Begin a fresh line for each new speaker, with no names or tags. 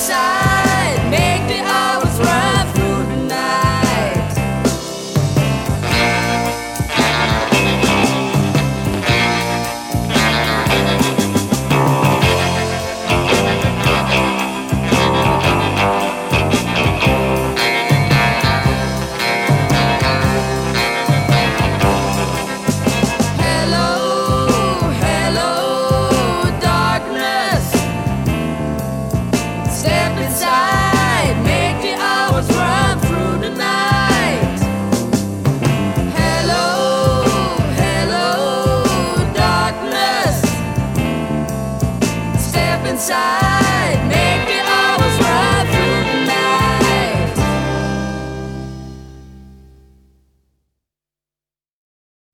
inside. inside.